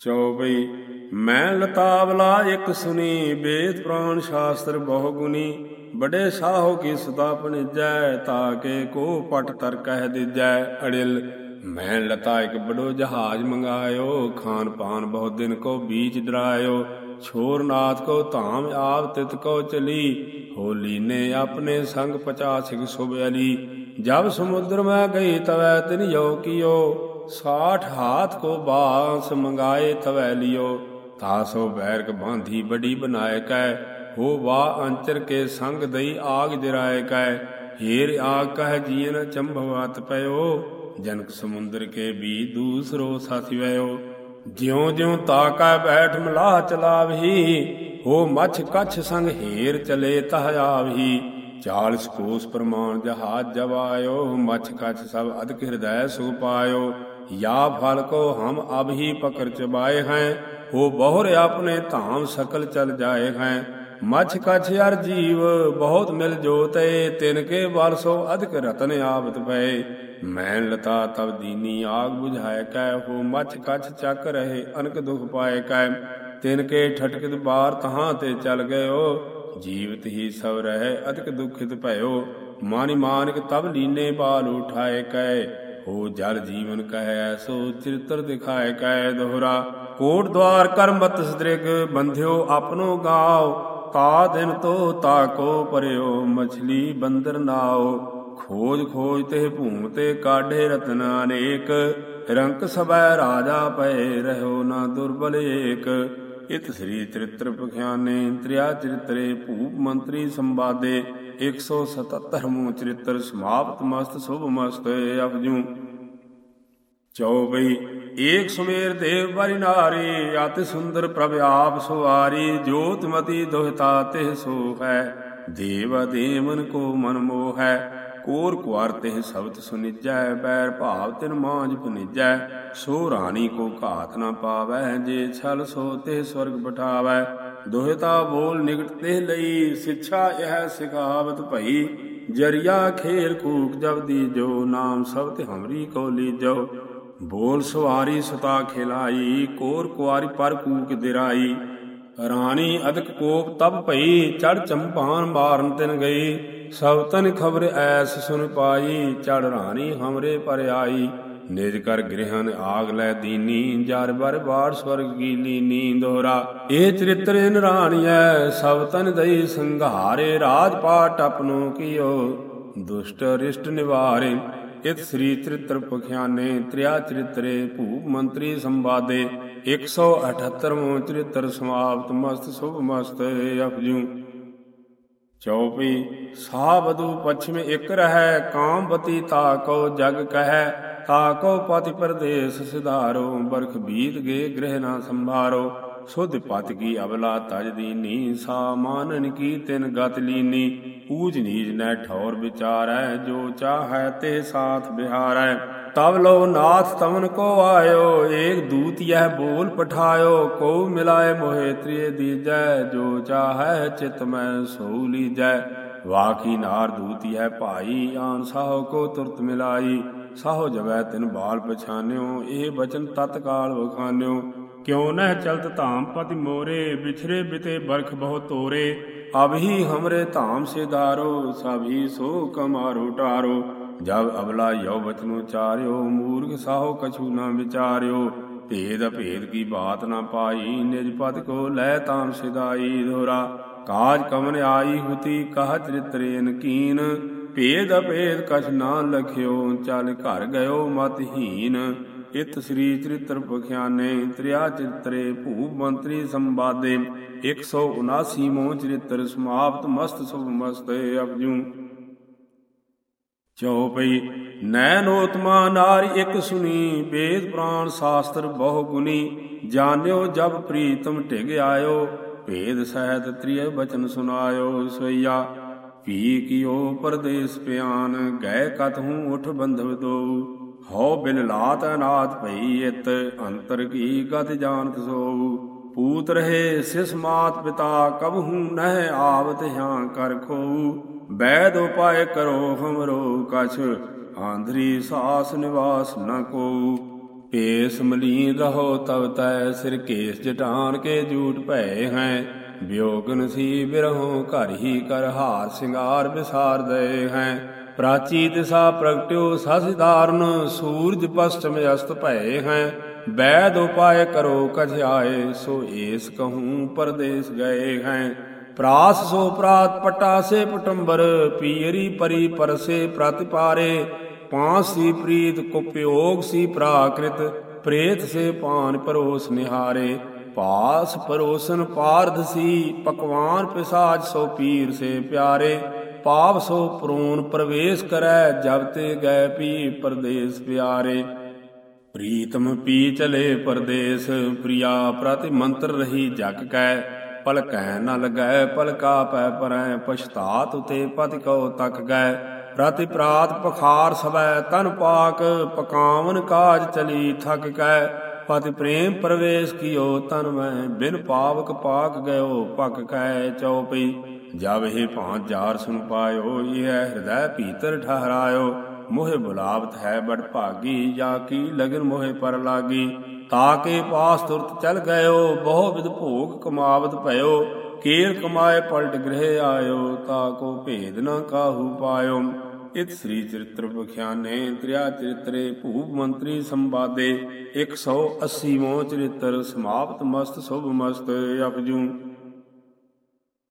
ਚੌਬਈ ਮੈਂ ਲਤਾਵਲਾ ਇੱਕ ਸੁਨੀ ਵੇਦ ਪ੍ਰਾਨ ਸ਼ਾਸਤਰ ਬਹੁ ਗੁਨੀ ਬੜੇ ਸਾਹੋ ਕੀ ਸਦਾ ਪਣਿਜੈ ਤਾਕੇ ਕੋ ਪਟ ਤਰ ਕਹਿ ਦਿਜੈ। ਅੜਿਲ, ਮੈਂ ਲਤਾ ਇੱਕ ਬੜੋ ਜਹਾਜ ਮੰਗਾਇਓ, ਖਾਨ ਪਾਨ ਬਹੁਤ ਦਿਨ ਕੋ ਬੀਚ ਡਰਾਇਓ। ਛੋਰ ਨਾਥ ਕੋ ਧਾਮ ਆਪ ਤਿਤ ਕੋ ਚਲੀ, ਹੋਲੀ ਨੇ ਆਪਣੇ ਸੰਗ ਪਚਾਸਿਕ ਸੁਭ ਅਲੀ। ਜਬ ਸਮੁੰਦਰ ਮੈਂ ਗਈ ਤਵੈ ਤਿਨ ਯੋ ਕੀਓ। ਸਾਠ ਹਾਥ ਕੋ ਬਾਸ ਮੰਗਾਏ ਤਵੈ ਲਿਓ ਤਾਸੋ ਬੈਰਕ ਬਾਂਧੀ ਬੜੀ ਬਨਾਏ ਕੈ, ਹੋ ਵਾ ਅੰਚਰ ਕੇ ਸੰਗ ਦਈ ਆਗ ਜਰਾਏ ਕੈ, ਹੀਰ ਆਗ ਕਹਿ ਜੀਨ ਚੰਭਵਤ ਪਇਓ, ਜਨਕ ਸਮੁੰਦਰ ਕੇ ਵੀ ਦੂਸਰੋ ਸਾਥੀ ਵਇਓ ਜਿਉ ਜਿਉ ਤਾਕਾ ਬੈਠ ਮਲਾਹ ਚਲਾਵਹੀ, ਹੋ ਮਛ ਕਛ ਸੰਗ ਹੀਰ ਚਲੇ ਤਹ ਆਵਹੀ। 40 ਕੋਸ ਪ੍ਰਮਾਣ ਜਹਾਜ ਜਵਾਇਓ, ਮਛ ਕਛ ਸਭ ਅਦਕ ਹਿਰਦੈ ਸੁ ਪਾਇਓ। या फल को हम अब ही पकड़ चबाए हैं हो बहुर अपने धाम सकल चल जाए हैं मछ कछ अर जीव बहुत मिल जोते तिनके बरसो अधिक रतन आवत भय मैन लता तब दीनी आग बुझाए कै हो मछ कछ चक रहे अनक दुख पाए कै तिनके ठटकित बार तहां ते चल गयो जीवित ही सब रहे अधिक दुखित भयो मानि मानिक तब लीने बाल उठाए कै ਹੋ ਜਲ ਜੀਵਨ ਕਹੈ, ਸੋ ਚਿਰਤਰ ਦਿਖਾਏ ਕੈ ਦੋਹਰਾ। ਕੋਟ ਦਵਾਰ ਕਰ ਸਦ੍ਰਿਗ, ਬੰਧਿਓ ਆਪਣੋ ਗਾਓ। ਤਾ ਦਿਨ ਤੋ ਤਾ ਕੋ ਪਰਿਓ, ਮਛਲੀ ਬੰਦਰ ਨਾਓ। ਖੋਜ ਖੋਜ ਤੇ ਭੂਮ ਤੇ ਕਾਢੇ ਰਤਨ ਅਨੇਕ। ਰੰਕ ਸਬੈ ਰਾਜਾ ਪਏ, ਰਹਿਓ ਨਾ ਦੁਰਬਲ ਏਕ। ਇਤ ਸ੍ਰੀ ਚਰਿਤ੍ਰ ਪਖਿਆਨੇ ਤ੍ਰਿਆ ਚਰਿਤਰੇ, ਭੂਪ ਮੰਤਰੀ ਸੰਵਾਦੇ। 177 ਚਰਿਤ੍ਰ ਸਮਾਪਤ ਮਸਤ ਸੁਭ ਮਸਤ ਅਪਜੂ ਚੌਬਈ ਏਕ ਸੁਮੇਰ ਦੇਵ ਬਰਿ ਨਾਰੀ, ਅਤਿ ਸੁੰਦਰ ਪ੍ਰਭ ਆਪ ਸੁਵਾਰੀ ਜੋਤਮਤੀ ਦੋਹਤਾ ਤੇ ਸੋ ਹੈ। ਦੇਵ ਦੇਵਨ ਕੋ ਮਨ ਮੋਹ ਕੋਰ ਕੁਾਰ ਤੇ ਸ਼ਬਦ ਸੁਨਿਜੈ, ਬੈਰ ਭਾਵ ਤਿਨ ਮਾਂਜ ਪੁਨਿਜੈ ਸੋ ਰਾਣੀ ਕੋ ਘਾਤ ਨਾ ਪਾਵੈ, ਜੇ ਛਲ ਸੋ ਤੇ ਸਵਰਗ ਬਠਾਵੈ। ਦੋਹਿਤਾ ਬੋਲ ਨਿਕਟ ਤੇ ਲਈ, ਸਿੱਛਾ ਇਹ ਸਿਖਾਵਤ ਭਈ। ਜਰੀਆ ਖੇਲ ਕੂਕ ਜਬ ਦੀ ਜੋ, ਨਾਮ ਸਭ ਤੇ ਹਮਰੀ ਕੋ ਲੀਜੋ ਬੋਲ ਸਵਾਰੀ ਸਤਾ ਖਿਲਾਈ, ਕੋਰ ਕੁਆਰੀ ਪਰ ਕੂਕ ਦਿਰਾਈ। ਰਾਣੀ ਅਦਕ ਕੋਪ ਤਬ ਭਈ, ਚੜ ਚੰਪਾਨ ਮਾਰਨ ਤਿਨ ਗਈ। ਸਭ ਤਨ ਖਬਰ ਐਸ ਸੁਨ ਪਾਈ, ਚੜ ਰਾਣੀ ਹਮਰੇ ਪਰ ਆਈ। ਨਿਜ ਕਰ ਗ੍ਰਹਨ ਆਗ ਲੈ ਦੀਨੀ, ਜਰ ਬਰ ਬਾੜ ਸਵਰਗ ਕੀ ਲੀਨੀ ਦੋਹਰਾ ਇਹ ਚਰਿਤ੍ਰ ਇਨ ਸਭ ਤਨ ਦਈ ਸੰਘਾਰੇ ਰਾਜ ਪਾਟ ਆਪਨੋ ਕੀਓ। ਦੁਸ਼ਟ ਰਿਸ਼ਟ ਨਿਵਾਰੇ, ਇਤ ਸ੍ਰੀ ਚਰਿਤ੍ਰ ਪਖਿਆਨੇ, ਤ੍ਰਿਆ ਚਰਿਤਰੇ, ਭੂਪ ਮੰਤਰੀ ਸੰਵਾਦੇ। 178ਵਾਂ ਚਰਿਤ੍ਰ ਸਮਾਪਤ, ਮਸਤ, ਸੁਭ ਮਸਤ, ਅਪਜੂ। ਚੌਪੀ ਸਾਬਦੂ ਪਛਮੇ ਇਕ ਰਹੈ ਕਾਮਵਤੀ ਤਾ ਕੋ ਜਗ ਕਹੈ। ਤਾਕੋ ਪਤਿ ਪਰਦੇਸ ਸਿਧਾਰੋ, ਬਰਖ ਬੀਤ ਗਏ ਗ੍ਰਹਿ ਨਾ ਸੰਭਾਰੋ। ਸੁਧ ਪਤ ਕੀ ਅਬਲਾ ਤਜ ਦੀਨੀ, ਸਾ ਕੀ ਤਿਨ ਗਤ ਲੀਨੀ। ਊਜ ਨੀਜ ਨੈ ਠੌਰ ਵਿਚਾਰੈ, ਜੋ ਚਾਹੈ ਤੇ ਸਾਥ ਬਿਹਾਰੈ। ਤਬ ਲੋ ਨਾਥ ਤਵਨ ਕੋ ਆਇਓ, ਏਕ ਦੂਤ ਯਹ ਬੋਲ ਪਠਾਇਓ। ਕੋ ਮਿਲਾਏ ਮੋਹਿ ਤ੍ਰਿਏ ਦੀਜੈ, ਜੋ ਚਾਹੈ ਚਿਤ ਮੈਂ ਸੋ ਲੀਜੈ। ਵਾਕੀ ਨਾਰ ਦੂਤ ਯਹ ਭਾਈ, ਆਨ ਸਾਹੋ ਕੋ ਤੁਰਤ ਮਿਲਾਈ। ਸਾਹੋ ਜਵੈ ਤਿਨ ਬਾਲ ਪਛਾਨਿਓ, ਇਹ ਬਚਨ ਤਤਕਾਲ ਵਖਾਨਿਓ। ਕਿਉ ਨਹਿ ਚਲਤ ਧਾਮ ਪਤਿ ਮੋਰੇ ਵਿਛਰੇ ਬਿਤੇ ਬਰਖ ਬਹੁ ਤੋਰੇ। ਅਬ ਹੀ ਹਮਰੇ ਧਾਮ ਸਿਧਾਰੋ ਸਭੀ ਸੋ ਕਮਾਰੋ ਟਾਰੋ। ਜਬ ਅਬਲਾ ਯੋ ਬਚਨੋ ਚਾਰਿਓ, ਮੂਰਖ ਸਾਹੋ ਕਛੂ ਨਾ ਵਿਚਾਰਿਓ। ਭੇਦ ਅਭੇਦ ਕੀ ਬਾਤ ਨਾ ਪਾਈ, ਨਿਜ ਪਦ ਕੋ ਲੈ ਤਾਮ ਸਿਧਾਈ ਦੋਰਾ। ਕਾਜ ਕਮਨ ਆਈ ਹੁਤੀ, ਕਹ ਚਰਿਤਰੇਨ ਕੀਨ। ਭੇਦ ਅਭੇਦ ਕਛ ਨਾ ਲਖਿਓ, ਚਲ ਘਰ ਗਇਓ ਮਤਹੀਨ ਇਤ ਸ੍ਰੀ ਚਰਿਤ੍ਰ ਪਖਿਆਨੇ, ਤ੍ਰਿਆ ਚਿਤਰੇ ਭੂਪ ਮੰਤਰੀ ਸੰਵਾਦੇ। 179 ਮੋ ਚਰਿਤ੍ਰ ਸਮਾਪਤ ਮਸਤ ਸੁਭ ਮਸਤ ਅਪਜੂ ਚਉਪਈ ਨੈਨੋਤਮਾ ਨਾਰੀ ਇਕ ਸੁਨੀ, ਵੇਦ ਪ੍ਰਾਨ ਸ਼ਾਸਤਰ ਬਹੁ ਗੁਨੀ। ਜਾਣਿਓ ਜਬ ਪ੍ਰੀਤਮ ਢਿਗ ਆਇਓ, ਭੇਦ ਸਹਿਤ ਤ੍ਰਿਯ ਬਚਨ ਸੁਨਾਇਓ ਸਈਆ ਪੀ ਕੀਓ ਪਰਦੇਸ ਪਿਆਨ ਗਏ ਕਤਹੂ ਉਠ ਬੰਧਵ ਦੋ। ਹਉ ਬਿਨ ਲਾਤ ਅਨਾਥ ਭਈ ਇਤ, ਅੰਤਰ ਕੀ ਗਤ ਜਾਣਤ ਸੋ। ਪੂਤ ਰਹੇ ਸਿਸ ਮਾਤ ਪਿਤਾ ਕਬਹੂ ਨਹਿ ਆਵਤ ਹਾਂ ਕਰ ਖੋ। ਬੈਦ ਉਪਾਏ ਕਰੋ ਹਮਰੋ ਕਛ, ਆਂਧਰੀ ਸਾਸ ਨਿਵਾਸ ਨ ਕੋ। ਪੇਸ ਮਲੀਨ ਰਹੋ ਤਬ ਤੈ, ਸਿਰ ਕੇਸ ਜਟਾਨ ਕੇ ਜੂਟ ਭਏ ਹੈ। ਵਿਯੋਗਨ ਸੀ ਬਿਰਹੋਂ ਘਰ ਹੀ ਕਰ ਹਾਰ ਸਿੰਗਾਰ ਵਿਸਾਰ ਦਏ ਹੈ। ਪ੍ਰਾਚੀ ਦਿਸਾ ਪ੍ਰਗਟਿਓ ਸਸਿਧਾਰਨ ਸੂਰਜ ਪਸ਼ਚਮ ਅਸਤ ਭਏ ਹੈ। ਬੈਦ ਉਪਾਏ ਕਰੋ ਕਝਾਏ ਸੋ ਏਸ ਕਹੂੰ ਪਰਦੇਸ ਗਏ ਹੈ। ਪ੍ਰਾਸ ਸੋ ਪ੍ਰਾਤ ਪਟਾਸੇ ਪਟੰਬਰ, ਪੀਰੀ ਪਰੀ ਪਰਸੇ ਪ੍ਰਤਿਪਾਰੇ ਪਾਂਸ ਪ੍ਰੀਤ, ਕੁਪਯੋਗ ਸੀ ਪ੍ਰਾਕ੍ਰਿਤ, ਪ੍ਰੇਤ ਸੇ ਪਾਨ ਪਰੋਸ ਨਿਹਾਰੇ। ਪਾਸ ਪਰੋਸਨ ਪਾਰਧ ਸੀ, ਪਕਵਾਨ ਪਿਸਾਜ ਸੋ ਪੀਰ ਸੇ ਪਿਆਰੇ। ਪਾਪ ਸੋ ਪ੍ਰੂਨ ਪ੍ਰਵੇਸ਼ ਕਰੈ, ਜਬ ਤੇ ਗਏ ਪੀ ਪਰਦੇਸ ਪਿਆਰੇ। ਪ੍ਰੀਤਮ ਪੀ ਚਲੇ ਪਰਦੇਸ, ਪ੍ਰਿਆ ਪ੍ਰਤੀ ਮੰਤਰ ਰਹੀ ਜਗ ਕੈ। ਪਲਕੈ ਨ ਲਗੈ ਪਲਕਾ ਪੈ ਪਰੈ, ਪਛਤਾਤ ਉਤੇ ਪਤਿ ਕਉ ਤਕ ਗੈ। ਪ੍ਰਤੀ ਪ੍ਰਾਤ ਪਖਾਰ ਸਵੈ ਤਨ ਪਾਕ, ਪਕਾਵਨ ਕਾਜ ਚਲੀ ਥਕ ਕੈ। ਪਤਿ ਪ੍ਰੇਮ ਪ੍ਰਵੇਸ਼ ਕੀਓ, ਤਨ ਮੈਂ ਬਿਨ ਪਾਵਕ ਪਾਕ ਗਇਓ ਪਕ ਕੈ ਚਉਪਈ ਜਬ ਹੀ ਭਾਂਤ ਜਾਰ ਸੁਨ ਪਾਇਓ, ਇਹ ਹਿਰਦੈ ਭੀਤਰ ਠਹਰਾਇਓ। ਮੋਹਿ ਬੁਲਾਵਤ ਹੈ ਬੜ ਭਾਗੀ, ਜਾ ਕੀ ਲਗਨ ਮੋਹਿ ਪਰ ਲਾਗੀ। ਤਾਕੇ ਪਾਸ ਤੁਰਤ ਚਲ ਗਇਓ, ਬਹੁ ਵਿਦ ਭੋਗ ਕਮਾਵਤ ਭਇਓ। ਕੇਰ ਕਮਾਏ ਪਲਟ ਗ੍ਰਹਿ ਆਇਓ ਤਾਕੋ ਭੇਦ ਨ ਕਾਹੂ ਪਾਇਓ। ਇਤ ਸ੍ਰੀ ਚਰਿਤ੍ਰ ਬਖਿਆਨੇ ਤ੍ਰਿਆ ਚਰਿਤਰੇ ਭੂਪ ਮੰਤਰੀ ਸੰਵਾਦੇ 180 ਮੋ ਚਰਿਤ੍ਰ, ਸਮਾਪਤ ਮਸਤ, ਸੁਭ ਮਸਤ, ਅਪਜੂ।